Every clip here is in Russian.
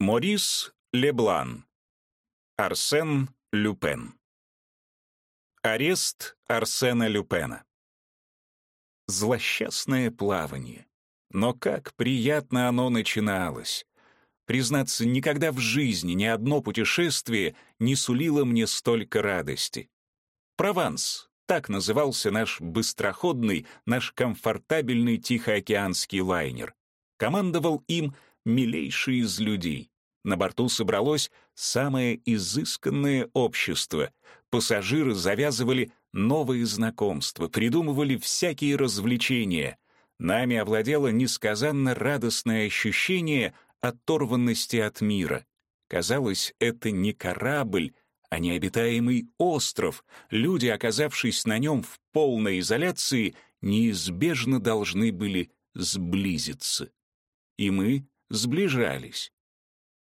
Морис Леблан. Арсен Люпен. Арест Арсена Люпена. Злосчастное плавание. Но как приятно оно начиналось. Признаться, никогда в жизни ни одно путешествие не сулило мне столько радости. Прованс — так назывался наш быстроходный, наш комфортабельный тихоокеанский лайнер. Командовал им милейший из людей. На борту собралось самое изысканное общество. Пассажиры завязывали новые знакомства, придумывали всякие развлечения. Нами овладело несказанно радостное ощущение оторванности от мира. Казалось, это не корабль, а необитаемый остров. Люди, оказавшись на нем в полной изоляции, неизбежно должны были сблизиться. И мы сближались.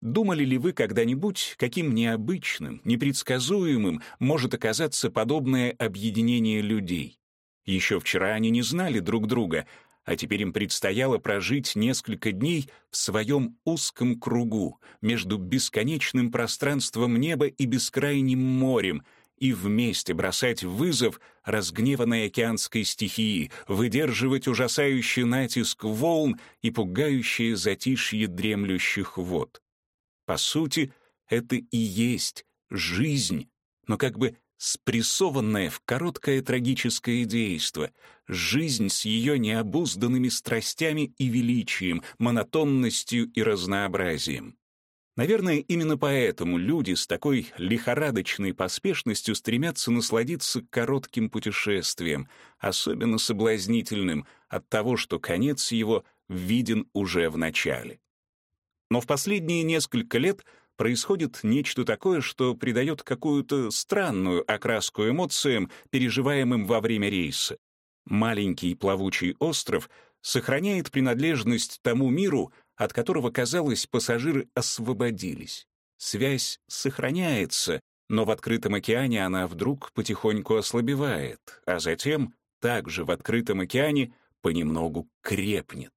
Думали ли вы когда-нибудь, каким необычным, непредсказуемым может оказаться подобное объединение людей? Еще вчера они не знали друг друга, а теперь им предстояло прожить несколько дней в своем узком кругу между бесконечным пространством неба и бескрайним морем и вместе бросать вызов разгневанной океанской стихии, выдерживать ужасающий натиск волн и пугающее затишье дремлющих вод. По сути, это и есть жизнь, но как бы спрессованная в короткое трагическое действо, жизнь с ее необузданными страстями и величием, монотонностью и разнообразием. Наверное, именно поэтому люди с такой лихорадочной поспешностью стремятся насладиться коротким путешествием, особенно соблазнительным от того, что конец его виден уже в начале. Но в последние несколько лет происходит нечто такое, что придает какую-то странную окраску эмоциям, переживаемым во время рейса. Маленький плавучий остров сохраняет принадлежность тому миру, от которого, казалось, пассажиры освободились. Связь сохраняется, но в открытом океане она вдруг потихоньку ослабевает, а затем, также в открытом океане, понемногу крепнет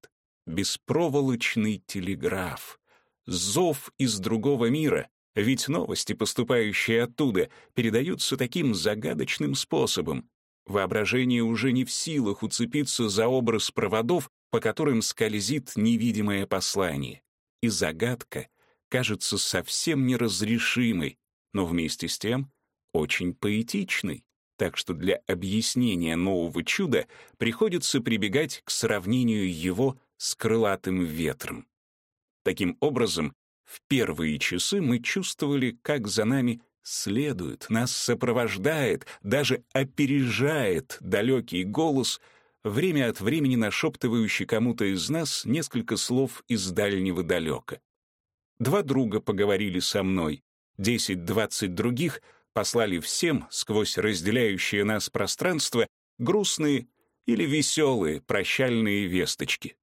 беспроволочный телеграф, зов из другого мира, ведь новости, поступающие оттуда, передаются таким загадочным способом. Воображение уже не в силах уцепиться за образ проводов, по которым скользит невидимое послание. И загадка кажется совсем неразрешимой, но вместе с тем очень поэтичной так что для объяснения нового чуда приходится прибегать к сравнению его с крылатым ветром. Таким образом, в первые часы мы чувствовали, как за нами следует, нас сопровождает, даже опережает далекий голос, время от времени нашептывающий кому-то из нас несколько слов из дальнего далека. Два друга поговорили со мной, десять-двадцать других послали всем сквозь разделяющее нас пространство грустные или веселые прощальные весточки.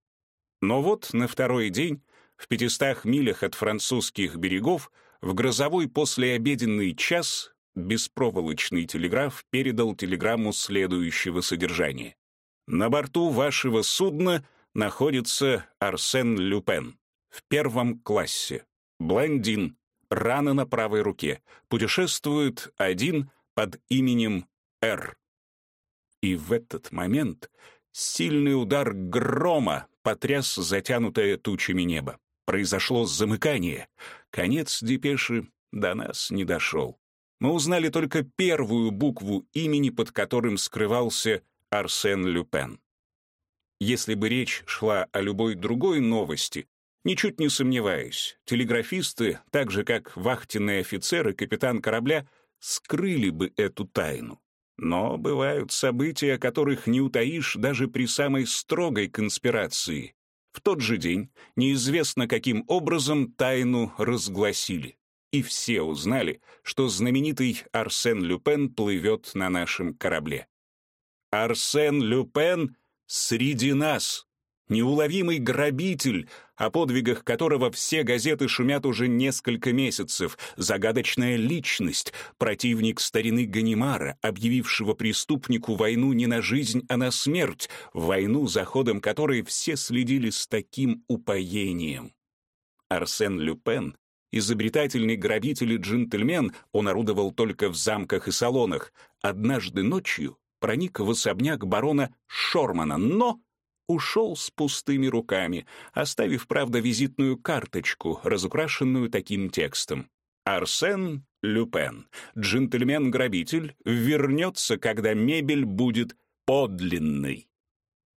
Но вот на второй день, в пятистах милях от французских берегов, в грозовой послеобеденный час беспроволочный телеграф передал телеграмму следующего содержания. «На борту вашего судна находится Арсен Люпен в первом классе. Блондин, рана на правой руке, путешествует один под именем Р. И в этот момент сильный удар грома потряс затянутое тучами небо. Произошло замыкание. Конец депеши до нас не дошел. Мы узнали только первую букву имени, под которым скрывался Арсен Люпен. Если бы речь шла о любой другой новости, ничуть не сомневаюсь, телеграфисты, так же как вахтенный офицер и капитан корабля, скрыли бы эту тайну. Но бывают события, которых не утаишь даже при самой строгой конспирации. В тот же день неизвестно каким образом тайну разгласили. И все узнали, что знаменитый Арсен Люпен плывет на нашем корабле. Арсен Люпен среди нас. Неуловимый грабитель, о подвигах которого все газеты шумят уже несколько месяцев, загадочная личность, противник старины Ганимара, объявившего преступнику войну не на жизнь, а на смерть, войну, за ходом которой все следили с таким упоением. Арсен Люпен, изобретательный грабитель и джентльмен, он орудовал только в замках и салонах, однажды ночью проник в особняк барона Шормана, но ушел с пустыми руками, оставив, правда, визитную карточку, разукрашенную таким текстом. «Арсен Люпен, джентльмен-грабитель, вернется, когда мебель будет подлинной».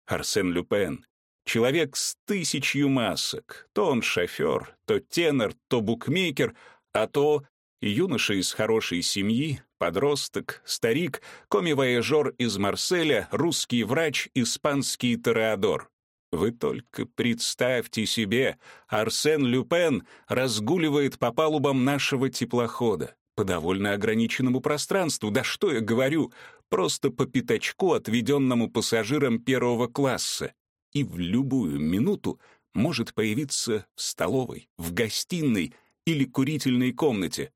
Арсен Люпен, человек с тысячью масок. То он шофер, то тенор, то букмекер, а то юноша из хорошей семьи, подросток, старик, коми-вояжер из Марселя, русский врач, испанский тореадор. Вы только представьте себе, Арсен Люпен разгуливает по палубам нашего теплохода, по довольно ограниченному пространству, да что я говорю, просто по пятачку, отведенному пассажирам первого класса, и в любую минуту может появиться в столовой, в гостиной или курительной комнате,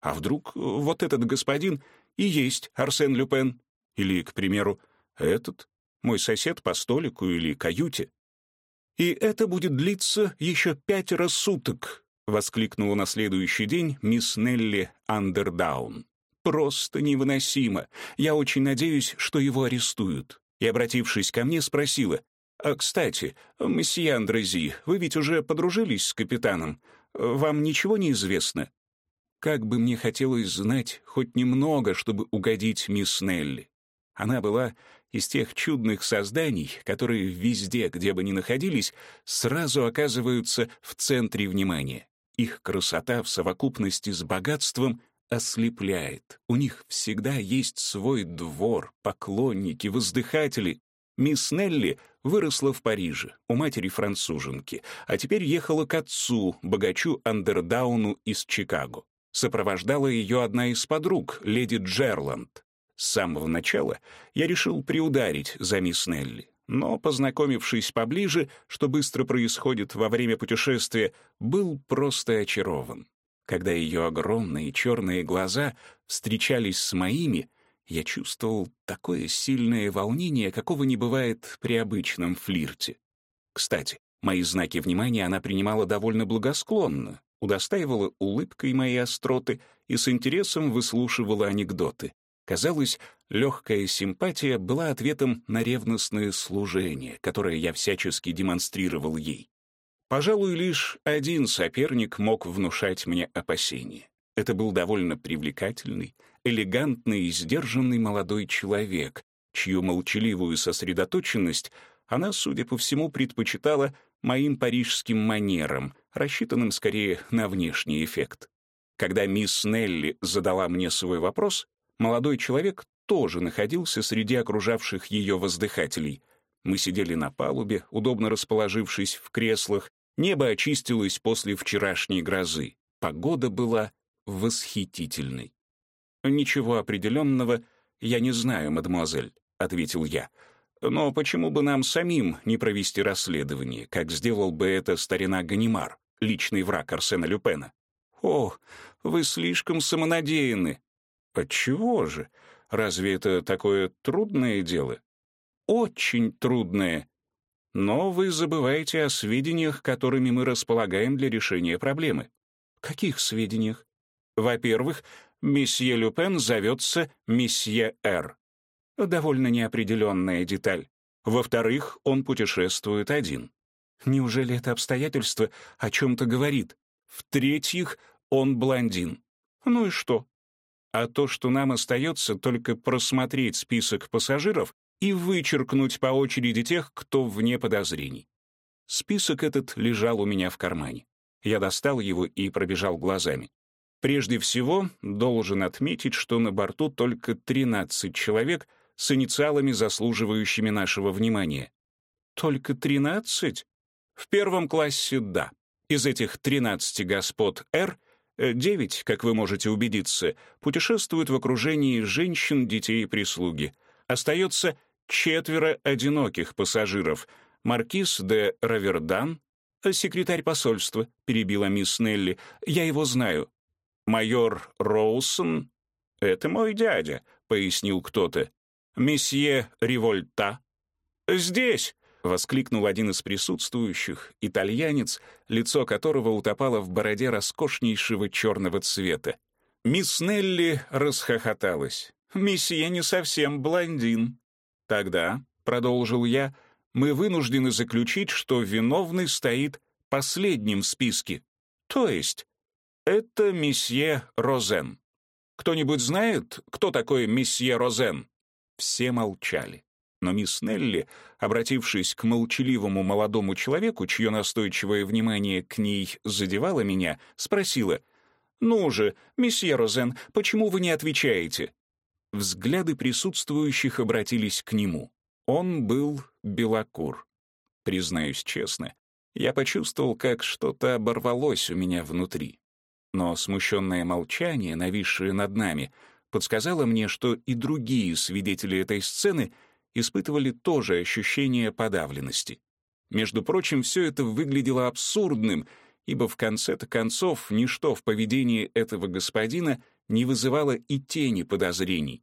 а вдруг вот этот господин и есть Арсен Люпен? Или, к примеру, этот, мой сосед по столику или каюте? «И это будет длиться еще пятеро суток», — воскликнула на следующий день мисс Нелли Андердаун. «Просто невыносимо. Я очень надеюсь, что его арестуют». И, обратившись ко мне, спросила, «А, «Кстати, месье Андрези, вы ведь уже подружились с капитаном. Вам ничего не известно?» Как бы мне хотелось знать хоть немного, чтобы угодить мисс Нелли. Она была из тех чудных созданий, которые везде, где бы ни находились, сразу оказываются в центре внимания. Их красота в совокупности с богатством ослепляет. У них всегда есть свой двор, поклонники, воздыхатели. Мисс Нелли выросла в Париже, у матери француженки, а теперь ехала к отцу, богачу Андердауну из Чикаго. Сопровождала ее одна из подруг, леди Джерланд. С самого начала я решил приударить за мисс Нелли, но, познакомившись поближе, что быстро происходит во время путешествия, был просто очарован. Когда ее огромные черные глаза встречались с моими, я чувствовал такое сильное волнение, какого не бывает при обычном флирте. Кстати, мои знаки внимания она принимала довольно благосклонно, удостаивала улыбкой моей остроты и с интересом выслушивала анекдоты. Казалось, легкая симпатия была ответом на ревностное служение, которое я всячески демонстрировал ей. Пожалуй, лишь один соперник мог внушать мне опасения. Это был довольно привлекательный, элегантный и сдержанный молодой человек, чью молчаливую сосредоточенность она, судя по всему, предпочитала моим парижским манерам, рассчитанным скорее на внешний эффект. Когда мисс Нелли задала мне свой вопрос, молодой человек тоже находился среди окружавших ее воздыхателей. Мы сидели на палубе, удобно расположившись в креслах, небо очистилось после вчерашней грозы. Погода была восхитительной. «Ничего определенного я не знаю, мадемуазель», — ответил я. Но почему бы нам самим не провести расследование, как сделал бы это старина Ганимар, личный враг Арсена Люпена? О, вы слишком самонадеянны. Отчего же? Разве это такое трудное дело? Очень трудное. Но вы забываете о сведениях, которыми мы располагаем для решения проблемы. Каких сведениях? Во-первых, месье Люпен зовется месье Р довольно неопределенная деталь. Во-вторых, он путешествует один. Неужели это обстоятельство о чем-то говорит? В-третьих, он блондин. Ну и что? А то, что нам остается только просмотреть список пассажиров и вычеркнуть по очереди тех, кто вне подозрений. Список этот лежал у меня в кармане. Я достал его и пробежал глазами. Прежде всего, должен отметить, что на борту только 13 человек — с инициалами, заслуживающими нашего внимания. Только тринадцать? В первом классе — да. Из этих тринадцати господ «Р» э, девять, как вы можете убедиться, путешествуют в окружении женщин, детей и прислуги. Остается четверо одиноких пассажиров. Маркиз де Равердан, секретарь посольства, перебила мисс Нелли. Я его знаю. Майор Роусон — это мой дядя, пояснил кто-то. Месье Револьта?» «Здесь!» — воскликнул один из присутствующих, итальянец, лицо которого утопало в бороде роскошнейшего черного цвета. Мисс Нелли расхохоталась. «Месье не совсем блондин». «Тогда», — продолжил я, — «мы вынуждены заключить, что виновный стоит последним в списке. То есть, это месье Розен. Кто-нибудь знает, кто такой месье Розен?» Все молчали. Но мисс Нелли, обратившись к молчаливому молодому человеку, чье настойчивое внимание к ней задевало меня, спросила, «Ну же, месье Розен, почему вы не отвечаете?» Взгляды присутствующих обратились к нему. Он был белокур. Признаюсь честно, я почувствовал, как что-то оборвалось у меня внутри. Но смущенное молчание, нависшее над нами, подсказало мне, что и другие свидетели этой сцены — испытывали тоже ощущение подавленности. Между прочим, все это выглядело абсурдным, ибо в конце-то концов ничто в поведении этого господина не вызывало и тени подозрений.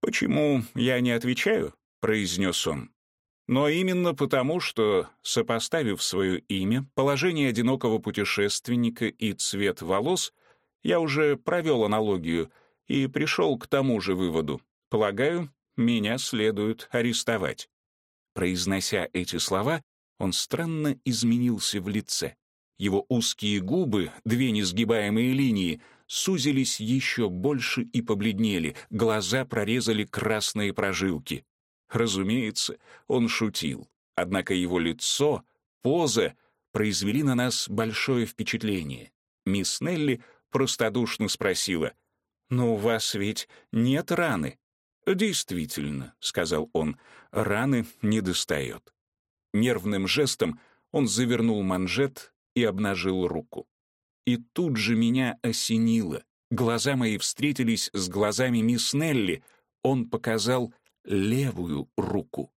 «Почему я не отвечаю?» — произнес он. «Но именно потому, что, сопоставив свое имя, положение одинокого путешественника и цвет волос, я уже провел аналогию и пришел к тому же выводу. Полагаю, меня следует арестовать». Произнося эти слова, он странно изменился в лице. Его узкие губы, две несгибаемые линии, сузились еще больше и побледнели, глаза прорезали красные прожилки. Разумеется, он шутил, однако его лицо, поза произвели на нас большое впечатление. Мисс Нелли простодушно спросила, «Но у вас ведь нет раны?» «Действительно», — сказал он, — «раны не достает». Нервным жестом он завернул манжет и обнажил руку. И тут же меня осенило. Глаза мои встретились с глазами мисс Нелли. Он показал левую руку.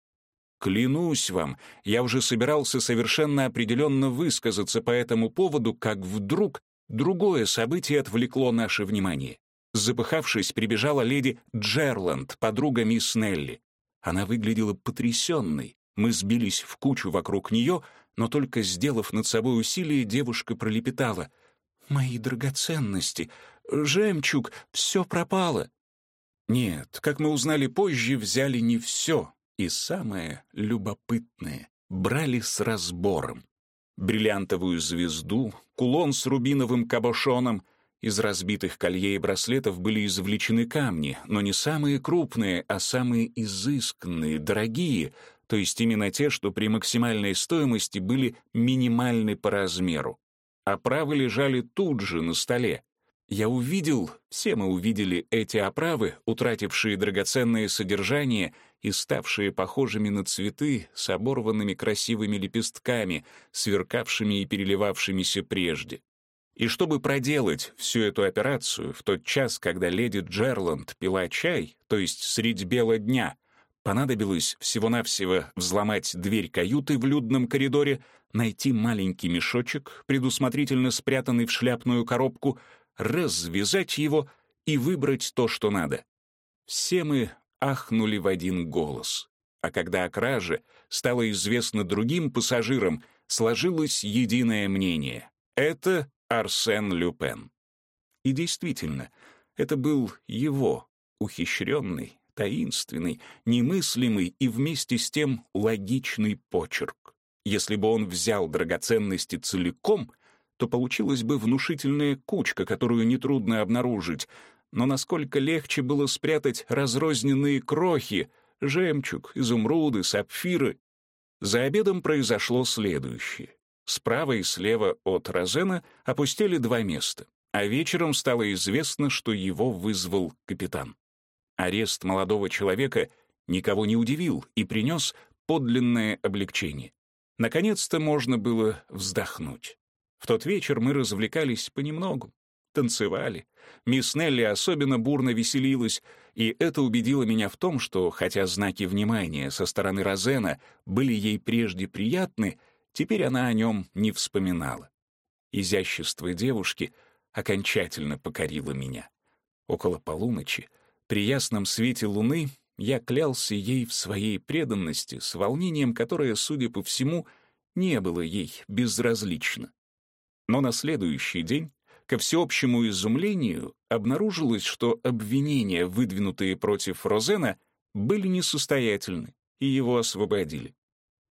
Клянусь вам, я уже собирался совершенно определенно высказаться по этому поводу, как вдруг другое событие отвлекло наше внимание. Запыхавшись, прибежала леди Джерланд, подруга мисс Нелли. Она выглядела потрясенной. Мы сбились в кучу вокруг нее, но только сделав над собой усилие, девушка пролепетала. «Мои драгоценности! Жемчуг! Все пропало!» Нет, как мы узнали позже, взяли не все. И самое любопытное — брали с разбором. Бриллиантовую звезду, кулон с рубиновым кабошоном — из разбитых колье и браслетов были извлечены камни, но не самые крупные, а самые изысканные, дорогие, то есть именно те, что при максимальной стоимости были минимальны по размеру. Оправы лежали тут же на столе. Я увидел, все мы увидели эти оправы, утратившие драгоценное содержание и ставшие похожими на цветы с оборванными красивыми лепестками, сверкавшими и переливавшимися прежде. И чтобы проделать всю эту операцию в тот час, когда леди Джерланд пила чай, то есть средь бела дня, понадобилось всего-навсего взломать дверь каюты в людном коридоре, найти маленький мешочек, предусмотрительно спрятанный в шляпную коробку, развязать его и выбрать то, что надо. Все мы ахнули в один голос. А когда о краже стало известно другим пассажирам, сложилось единое мнение. Это Арсен Люпен. И действительно, это был его, ухищренный, таинственный, немыслимый и вместе с тем логичный почерк. Если бы он взял драгоценности целиком, то получилась бы внушительная кучка, которую нетрудно обнаружить, но насколько легче было спрятать разрозненные крохи, жемчуг, изумруды, сапфиры. За обедом произошло следующее. Справа и слева от Розена опустили два места, а вечером стало известно, что его вызвал капитан. Арест молодого человека никого не удивил и принес подлинное облегчение. Наконец-то можно было вздохнуть. В тот вечер мы развлекались понемногу, танцевали. Мисс Нелли особенно бурно веселилась, и это убедило меня в том, что, хотя знаки внимания со стороны Розена были ей прежде приятны, Теперь она о нем не вспоминала. Изящество девушки окончательно покорило меня. Около полуночи, при ясном свете луны, я клялся ей в своей преданности с волнением, которое, судя по всему, не было ей безразлично. Но на следующий день, ко всеобщему изумлению, обнаружилось, что обвинения, выдвинутые против Розена, были несостоятельны, и его освободили.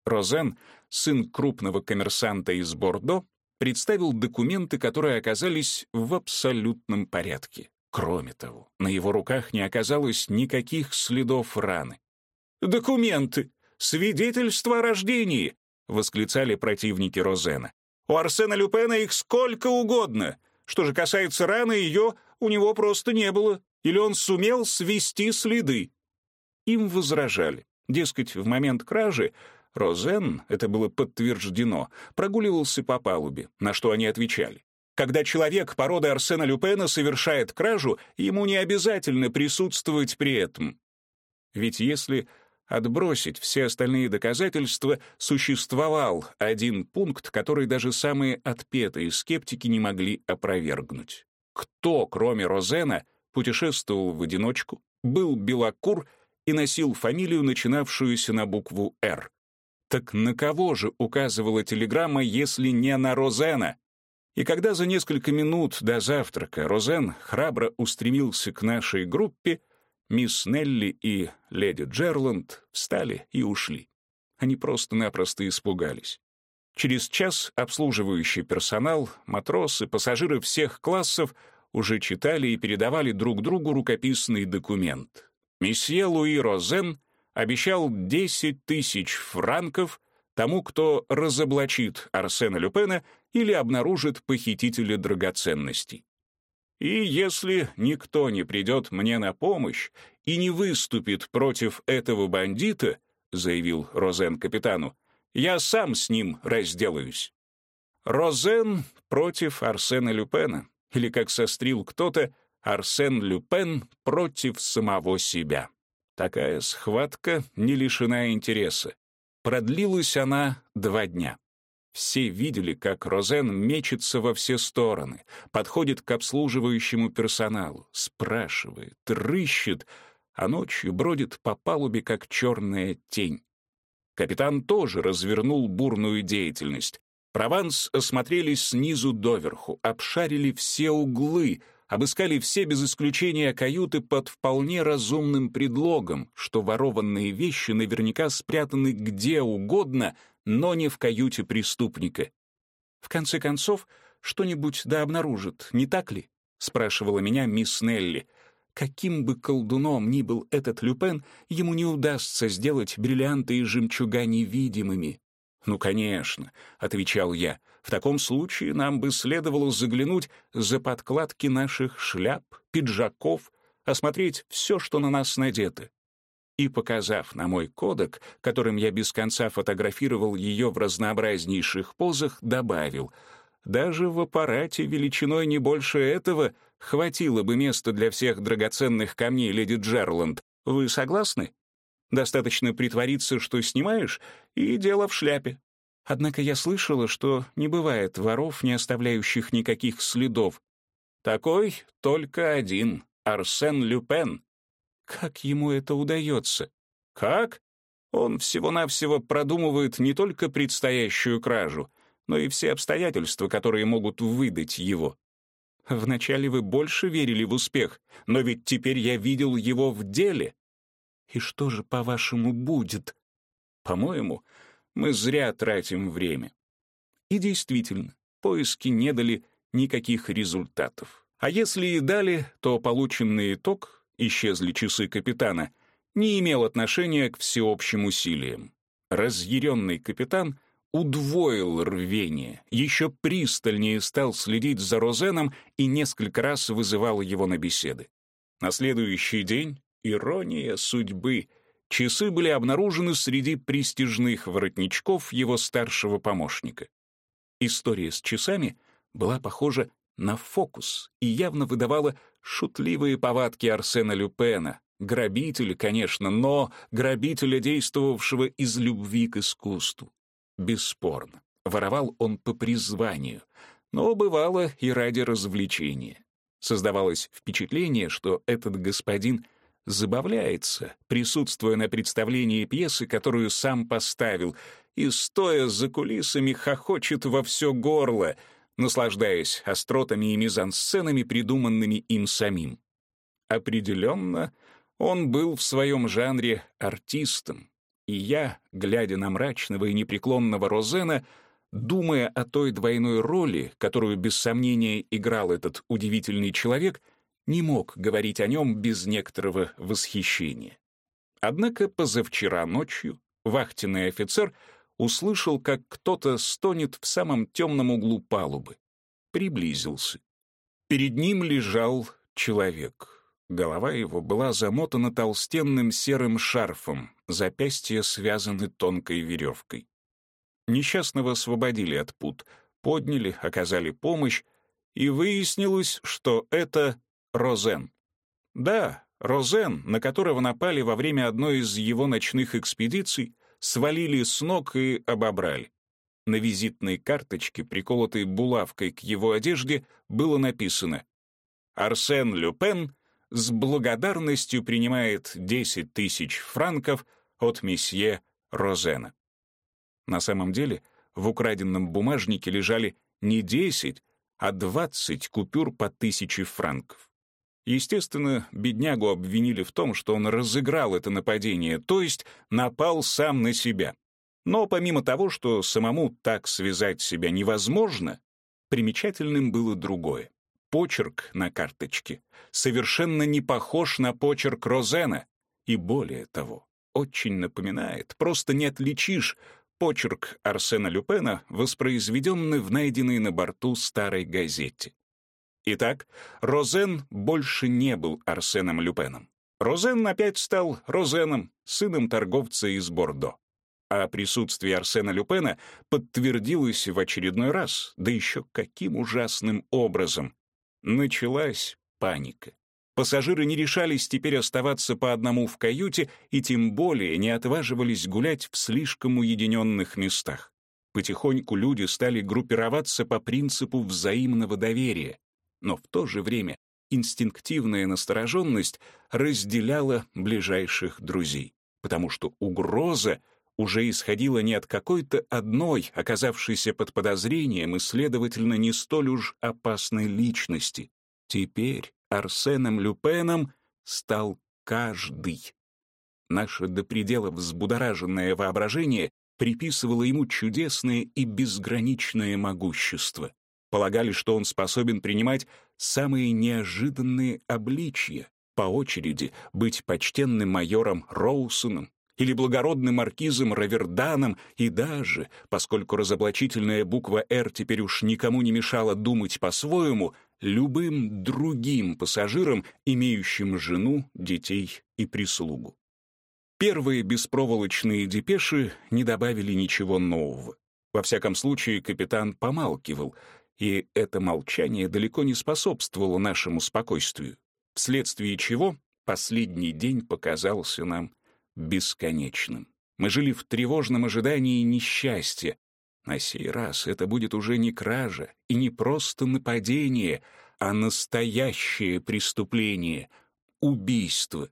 Розен, сын крупного коммерсанта из Бордо, представил документы, которые оказались в абсолютном порядке. Кроме того, на его руках не оказалось никаких следов раны. «Документы! Свидетельство о рождении!» — восклицали противники Розена. «У Арсена Люпена их сколько угодно. Что же касается раны, ее у него просто не было. Или он сумел свести следы?» Им возражали. Дескать, в момент кражи Розен, это было подтверждено, прогуливался по палубе, на что они отвечали. Когда человек породы Арсена Люпена совершает кражу, ему не обязательно присутствовать при этом. Ведь если отбросить все остальные доказательства, существовал один пункт, который даже самые отпетые скептики не могли опровергнуть. Кто, кроме Розена, путешествовал в одиночку, был белокур и носил фамилию, начинавшуюся на букву «Р»? Так на кого же указывала телеграмма, если не на Розена? И когда за несколько минут до завтрака Розен храбро устремился к нашей группе, мисс Нелли и леди Джерланд встали и ушли. Они просто-напросто испугались. Через час обслуживающий персонал, матросы, пассажиры всех классов уже читали и передавали друг другу рукописный документ. Месье Луи Розен обещал 10 тысяч франков тому, кто разоблачит Арсена Люпена или обнаружит похитителя драгоценностей. И если никто не придет мне на помощь и не выступит против этого бандита, заявил Розен капитану, я сам с ним разделаюсь. Розен против Арсена Люпена, или, как сострил кто-то, Арсен Люпен против самого себя. Такая схватка не лишена интереса. Продлилась она два дня. Все видели, как Розен мечется во все стороны, подходит к обслуживающему персоналу, спрашивает, рыщет, а ночью бродит по палубе, как черная тень. Капитан тоже развернул бурную деятельность. Прованс осмотрели снизу доверху, обшарили все углы — обыскали все без исключения каюты под вполне разумным предлогом, что ворованные вещи наверняка спрятаны где угодно, но не в каюте преступника. В конце концов, что-нибудь да обнаружит, не так ли? спрашивала меня мисс Нелли. Каким бы колдуном ни был этот Люпен, ему не удастся сделать бриллианты и жемчуга невидимыми. «Ну, конечно», — отвечал я, — «в таком случае нам бы следовало заглянуть за подкладки наших шляп, пиджаков, осмотреть все, что на нас надето». И, показав на мой кодек, которым я без конца фотографировал ее в разнообразнейших позах, добавил, «Даже в аппарате величиной не больше этого хватило бы места для всех драгоценных камней леди Джерланд. Вы согласны?» Достаточно притвориться, что снимаешь, и дело в шляпе. Однако я слышала, что не бывает воров, не оставляющих никаких следов. Такой только один — Арсен Люпен. Как ему это удается? Как? Он всего-навсего продумывает не только предстоящую кражу, но и все обстоятельства, которые могут выдать его. Вначале вы больше верили в успех, но ведь теперь я видел его в деле. И что же, по-вашему, будет? По-моему, мы зря тратим время. И действительно, поиски не дали никаких результатов. А если и дали, то полученный итог, исчезли часы капитана, не имел отношения к всеобщим усилиям. Разъяренный капитан удвоил рвение, еще пристальнее стал следить за Розеном и несколько раз вызывал его на беседы. На следующий день Ирония судьбы. Часы были обнаружены среди престижных воротничков его старшего помощника. История с часами была похожа на фокус и явно выдавала шутливые повадки Арсена Люпена, грабителя, конечно, но грабителя, действовавшего из любви к искусству. Бесспорно, воровал он по призванию, но бывало и ради развлечения. Создавалось впечатление, что этот господин забавляется, присутствуя на представлении пьесы, которую сам поставил, и, стоя за кулисами, хохочет во все горло, наслаждаясь остротами и мизансценами, придуманными им самим. Определенно, он был в своем жанре артистом, и я, глядя на мрачного и непреклонного Розена, думая о той двойной роли, которую без сомнения играл этот удивительный человек, не мог говорить о нем без некоторого восхищения. Однако позавчера ночью вахтенный офицер услышал, как кто-то стонет в самом темном углу палубы. Приблизился. Перед ним лежал человек. Голова его была замотана толстенным серым шарфом, запястья связаны тонкой веревкой. Несчастного освободили от пут, подняли, оказали помощь, и выяснилось, что это Розен. Да, Розен, на которого напали во время одной из его ночных экспедиций, свалили с ног и обобрали. На визитной карточке, приколотой булавкой к его одежде, было написано «Арсен Люпен с благодарностью принимает 10 тысяч франков от месье Розена». На самом деле в украденном бумажнике лежали не 10, а 20 купюр по тысяче франков. Естественно, беднягу обвинили в том, что он разыграл это нападение, то есть напал сам на себя. Но помимо того, что самому так связать себя невозможно, примечательным было другое. Почерк на карточке совершенно не похож на почерк Розена, и более того, очень напоминает, просто не отличишь почерк Арсена Люпена, воспроизведенный в найденной на борту старой газете. Итак, Розен больше не был Арсеном Люпеном. Розен опять стал Розеном, сыном торговца из Бордо. А присутствие Арсена Люпена подтвердилось в очередной раз, да еще каким ужасным образом. Началась паника. Пассажиры не решались теперь оставаться по одному в каюте и тем более не отваживались гулять в слишком уединенных местах. Потихоньку люди стали группироваться по принципу взаимного доверия, но в то же время инстинктивная настороженность разделяла ближайших друзей, потому что угроза уже исходила не от какой-то одной, оказавшейся под подозрением и, следовательно, не столь уж опасной личности. Теперь Арсеном Люпеном стал каждый. Наше до предела взбудораженное воображение приписывало ему чудесное и безграничное могущество. Полагали, что он способен принимать самые неожиданные обличья, по очереди быть почтенным майором Роусоном или благородным маркизом Раверданом и даже, поскольку разоблачительная буква «Р» теперь уж никому не мешала думать по-своему, любым другим пассажирам, имеющим жену, детей и прислугу. Первые беспроволочные депеши не добавили ничего нового. Во всяком случае, капитан помалкивал, и это молчание далеко не способствовало нашему спокойствию, вследствие чего последний день показался нам бесконечным. Мы жили в тревожном ожидании несчастья, на сей раз это будет уже не кража и не просто нападение, а настоящее преступление — убийство.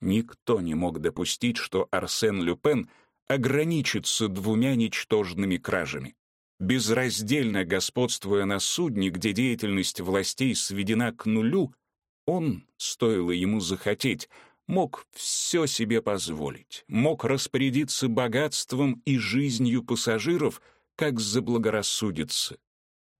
Никто не мог допустить, что Арсен Люпен ограничится двумя ничтожными кражами. Безраздельно господствуя на судне, где деятельность властей сведена к нулю, он, стоило ему захотеть, мог все себе позволить, мог распорядиться богатством и жизнью пассажиров, как заблагорассудится.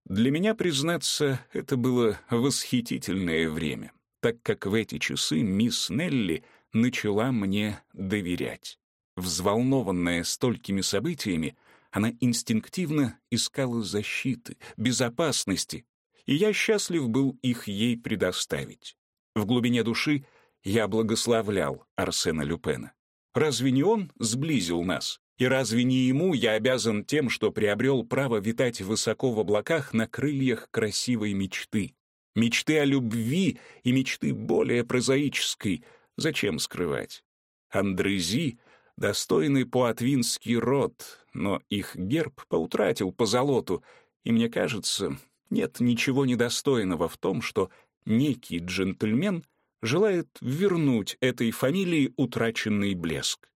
Для меня, признаться, это было восхитительное время, так как в эти часы мисс Нелли начала мне доверять. Взволнованная столькими событиями, она инстинктивно искала защиты, безопасности, и я счастлив был их ей предоставить. В глубине души я благословлял Арсена Люпена. Разве не он сблизил нас? И разве не ему я обязан тем, что приобрел право витать высоко в облаках на крыльях красивой мечты? Мечты о любви и мечты более прозаической. Зачем скрывать? Андрези — достойный пуатвинский род, но их герб поутратил по золоту, и мне кажется, нет ничего недостойного в том, что некий джентльмен — желает вернуть этой фамилии утраченный блеск.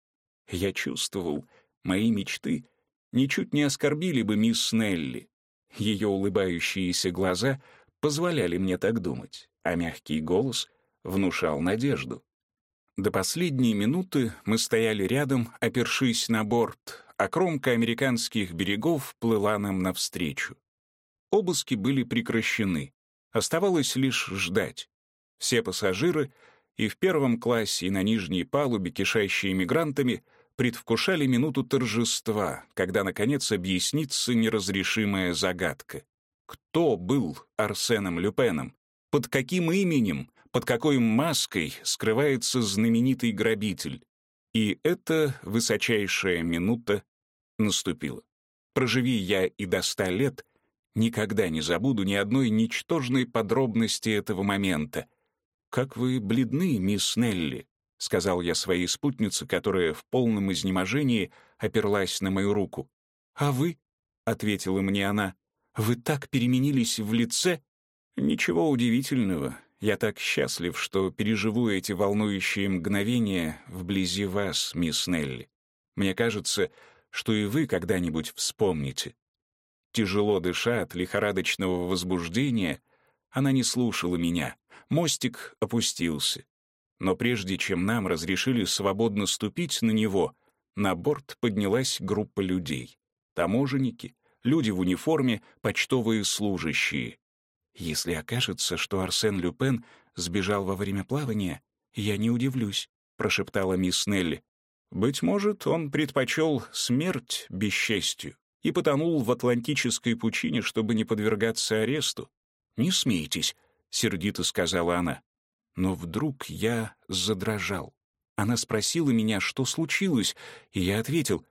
Я чувствовал, мои мечты ничуть не оскорбили бы мисс Нелли. Ее улыбающиеся глаза позволяли мне так думать, а мягкий голос внушал надежду. До последней минуты мы стояли рядом, опершись на борт, а кромка американских берегов плыла нам навстречу. Обыски были прекращены. Оставалось лишь ждать. Все пассажиры и в первом классе, и на нижней палубе, кишащие мигрантами, предвкушали минуту торжества, когда, наконец, объяснится неразрешимая загадка. Кто был Арсеном Люпеном? Под каким именем, под какой маской скрывается знаменитый грабитель? И эта высочайшая минута наступила. Проживи я и до ста лет, никогда не забуду ни одной ничтожной подробности этого момента. «Как вы бледны, мисс Нелли», — сказал я своей спутнице, которая в полном изнеможении оперлась на мою руку. «А вы?» — ответила мне она. «Вы так переменились в лице?» «Ничего удивительного. Я так счастлив, что переживу эти волнующие мгновения вблизи вас, мисс Нелли. Мне кажется, что и вы когда-нибудь вспомните». Тяжело дыша от лихорадочного возбуждения, она не слушала меня. Мостик опустился. Но прежде чем нам разрешили свободно ступить на него, на борт поднялась группа людей. Таможенники, люди в униформе, почтовые служащие. Если окажется, что Арсен Люпен сбежал во время плавания, я не удивлюсь, прошептала мисс Нелли. Быть может, он предпочел смерть бесчестью и потонул в Атлантической пучине, чтобы не подвергаться аресту. «Не смейтесь», — сердито сказала она. Но вдруг я задрожал. Она спросила меня, что случилось, и я ответил,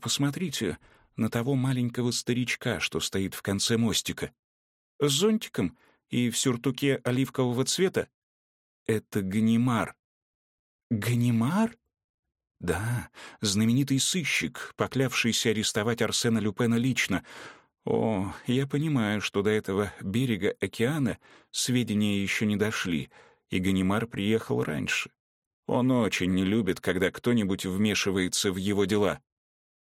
«Посмотрите на того маленького старичка, что стоит в конце мостика. С зонтиком и в сюртуке оливкового цвета. Это Ганимар». «Ганимар?» Да, знаменитый сыщик, поклявшийся арестовать Арсена Люпена лично. О, я понимаю, что до этого берега океана сведения еще не дошли, и Ганимар приехал раньше. Он очень не любит, когда кто-нибудь вмешивается в его дела.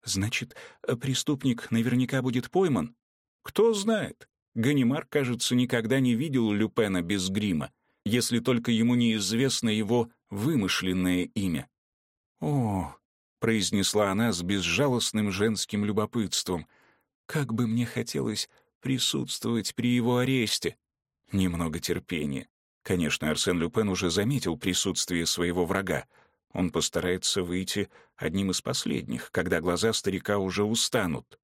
Значит, преступник наверняка будет пойман? Кто знает. Ганимар, кажется, никогда не видел Люпена без грима, если только ему неизвестно его вымышленное имя. «О», — произнесла она с безжалостным женским любопытством, «как бы мне хотелось присутствовать при его аресте». Немного терпения. Конечно, Арсен Люпен уже заметил присутствие своего врага. Он постарается выйти одним из последних, когда глаза старика уже устанут.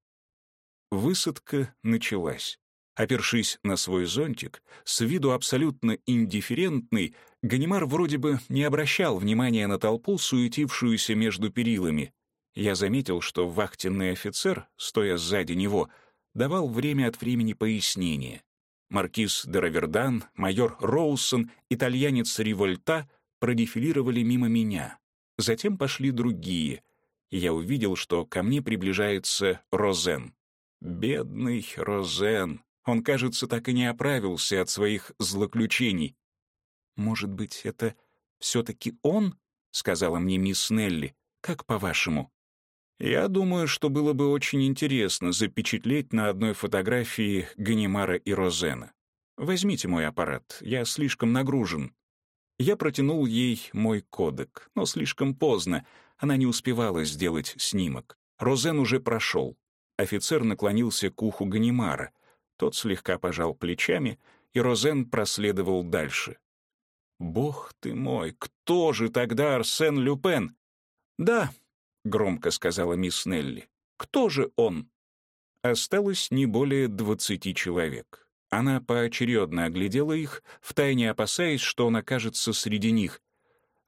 Высадка началась. Опершись на свой зонтик, с виду абсолютно индифферентный, Ганимар вроде бы не обращал внимания на толпу, суетившуюся между перилами. Я заметил, что вахтенный офицер, стоя сзади него, давал время от времени пояснения. Маркиз де Равердан, майор Роусон, итальянец Ривольта продефилировали мимо меня. Затем пошли другие. я увидел, что ко мне приближается Розен. Бедный Розен. Он, кажется, так и не оправился от своих злоключений. «Может быть, это все-таки он?» — сказала мне мисс Нелли. «Как по-вашему?» Я думаю, что было бы очень интересно запечатлеть на одной фотографии Ганимара и Розена. Возьмите мой аппарат, я слишком нагружен. Я протянул ей мой кодек, но слишком поздно, она не успевала сделать снимок. Розен уже прошел. Офицер наклонился к уху Ганимара. Тот слегка пожал плечами, и Розен проследовал дальше. «Бог ты мой, кто же тогда Арсен Люпен?» «Да», — громко сказала мисс Нелли, — «кто же он?» Осталось не более двадцати человек. Она поочередно оглядела их, втайне опасаясь, что он окажется среди них.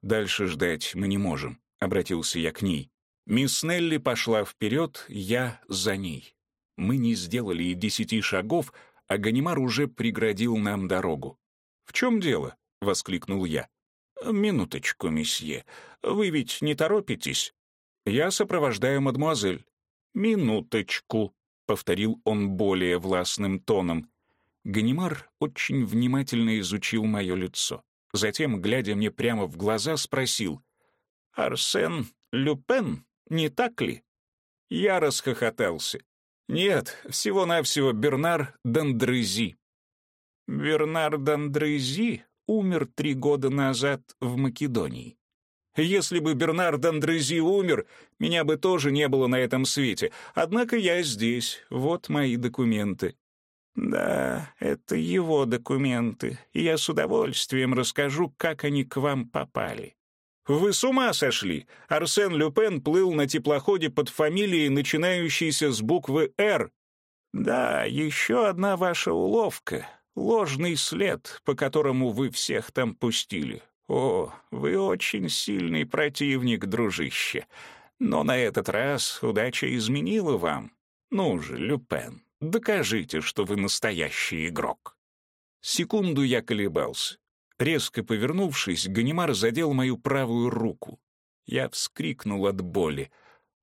«Дальше ждать мы не можем», — обратился я к ней. Мисс Нелли пошла вперед, я за ней. Мы не сделали и десяти шагов, а Ганимар уже преградил нам дорогу. «В чем дело?» — воскликнул я. «Минуточку, месье. Вы ведь не торопитесь?» «Я сопровождаю мадемуазель». «Минуточку», — повторил он более властным тоном. Ганимар очень внимательно изучил мое лицо. Затем, глядя мне прямо в глаза, спросил, «Арсен Люпен, не так ли?» Я расхохотался. «Нет, всего-навсего Бернар Дандрези». «Бернар Дандрези умер три года назад в Македонии. Если бы Бернар Дандрези умер, меня бы тоже не было на этом свете. Однако я здесь, вот мои документы». «Да, это его документы, и я с удовольствием расскажу, как они к вам попали». «Вы с ума сошли! Арсен Люпен плыл на теплоходе под фамилией, начинающейся с буквы «Р». «Да, еще одна ваша уловка, ложный след, по которому вы всех там пустили. О, вы очень сильный противник, дружище. Но на этот раз удача изменила вам. Ну же, Люпен, Докажите, что вы настоящий игрок». Секунду я колебался. Резко повернувшись, Ганимар задел мою правую руку. Я вскрикнул от боли.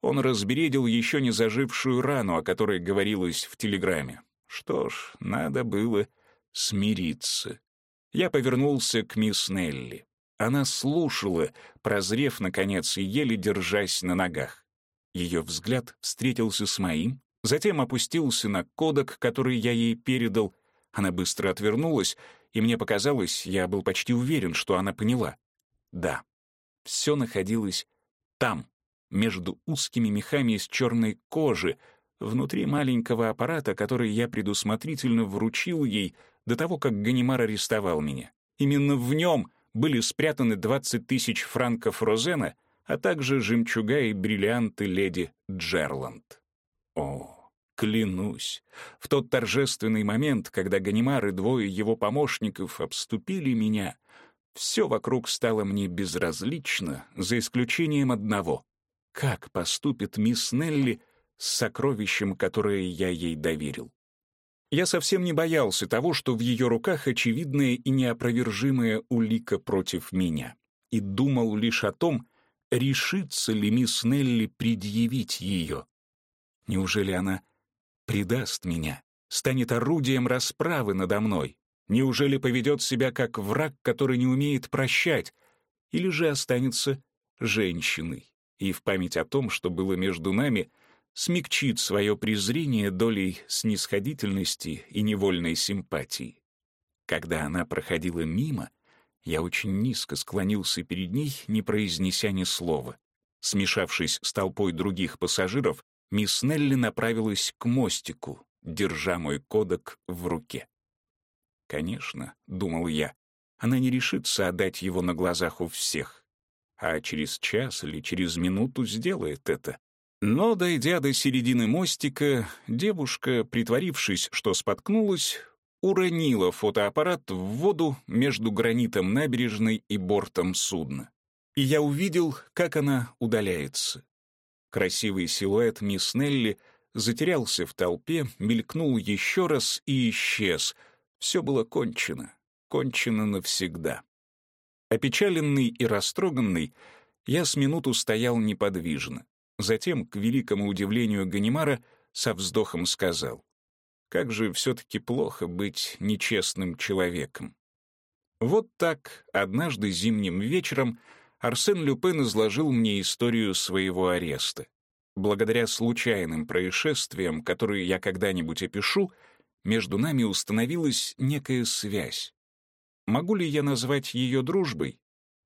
Он разбередил еще не зажившую рану, о которой говорилось в телеграмме. Что ж, надо было смириться. Я повернулся к мисс Нелли. Она слушала, прозрев, наконец, и еле держась на ногах. Ее взгляд встретился с моим, Затем опустился на кодек, который я ей передал. Она быстро отвернулась, и мне показалось, я был почти уверен, что она поняла. Да, все находилось там, между узкими мехами из черной кожи, внутри маленького аппарата, который я предусмотрительно вручил ей до того, как Ганимар арестовал меня. Именно в нем были спрятаны 20 тысяч франков Розена, а также жемчуга и бриллианты леди Джерланд. О, клянусь, в тот торжественный момент, когда Ганимар и двое его помощников обступили меня, все вокруг стало мне безразлично, за исключением одного. Как поступит мисс Нелли с сокровищем, которое я ей доверил? Я совсем не боялся того, что в ее руках очевидная и неопровержимая улика против меня, и думал лишь о том, решится ли мисс Нелли предъявить ее. Неужели она предаст меня, станет орудием расправы надо мной? Неужели поведет себя как враг, который не умеет прощать? Или же останется женщиной и в память о том, что было между нами, смягчит свое презрение долей снисходительности и невольной симпатии? Когда она проходила мимо, я очень низко склонился перед ней, не произнеся ни слова. Смешавшись с толпой других пассажиров, мисс Нелли направилась к мостику, держа мой кодек в руке. «Конечно», — думал я, — «она не решится отдать его на глазах у всех, а через час или через минуту сделает это». Но, дойдя до середины мостика, девушка, притворившись, что споткнулась, уронила фотоаппарат в воду между гранитом набережной и бортом судна. И я увидел, как она удаляется. Красивый силуэт мисс Нелли затерялся в толпе, мелькнул еще раз и исчез. Все было кончено, кончено навсегда. Опечаленный и растроганный, я с минуту стоял неподвижно. Затем, к великому удивлению Ганимара, со вздохом сказал, «Как же все-таки плохо быть нечестным человеком». Вот так, однажды зимним вечером, Арсен Люпен изложил мне историю своего ареста. Благодаря случайным происшествиям, которые я когда-нибудь опишу, между нами установилась некая связь. Могу ли я назвать ее дружбой?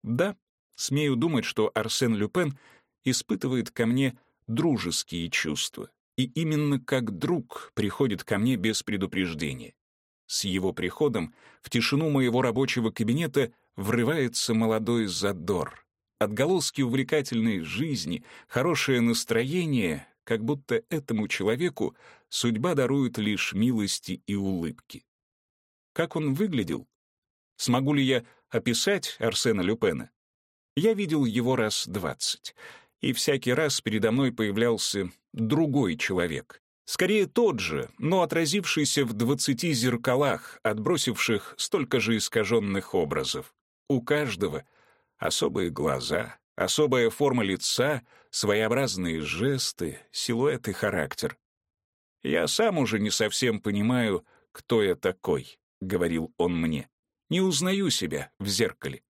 Да, смею думать, что Арсен Люпен испытывает ко мне дружеские чувства, и именно как друг приходит ко мне без предупреждения. С его приходом в тишину моего рабочего кабинета врывается молодой задор, Отголоски увлекательной жизни, хорошее настроение, как будто этому человеку судьба дарует лишь милости и улыбки. Как он выглядел? Смогу ли я описать Арсена Люпена? Я видел его раз двадцать, и всякий раз передо мной появлялся другой человек. Скорее тот же, но отразившийся в двадцати зеркалах, отбросивших столько же искаженных образов. У каждого — Особые глаза, особая форма лица, своеобразные жесты, силуэт и характер. «Я сам уже не совсем понимаю, кто я такой», — говорил он мне. Не узнаю себя в зеркале.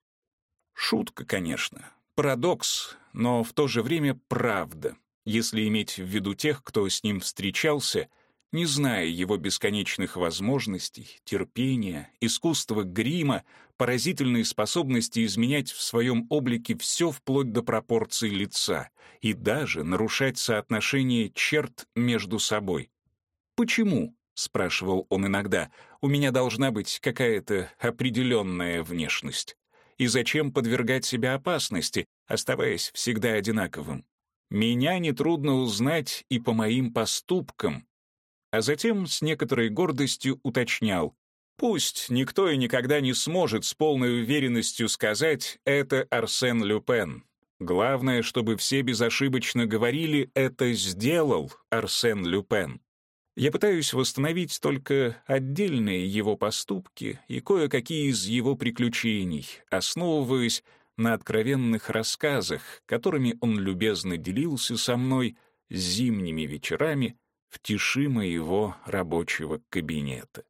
Шутка, конечно, парадокс, но в то же время правда, если иметь в виду тех, кто с ним встречался, не зная его бесконечных возможностей, терпения, искусства грима, поразительной способности изменять в своем облике все вплоть до пропорций лица и даже нарушать соотношение черт между собой. «Почему?» — спрашивал он иногда. «У меня должна быть какая-то определенная внешность. И зачем подвергать себя опасности, оставаясь всегда одинаковым? Меня нетрудно узнать и по моим поступкам». А затем с некоторой гордостью уточнял. Пусть никто и никогда не сможет с полной уверенностью сказать «это Арсен Люпен». Главное, чтобы все безошибочно говорили «это сделал Арсен Люпен». Я пытаюсь восстановить только отдельные его поступки и кое-какие из его приключений, основываясь на откровенных рассказах, которыми он любезно делился со мной зимними вечерами в тиши моего рабочего кабинета.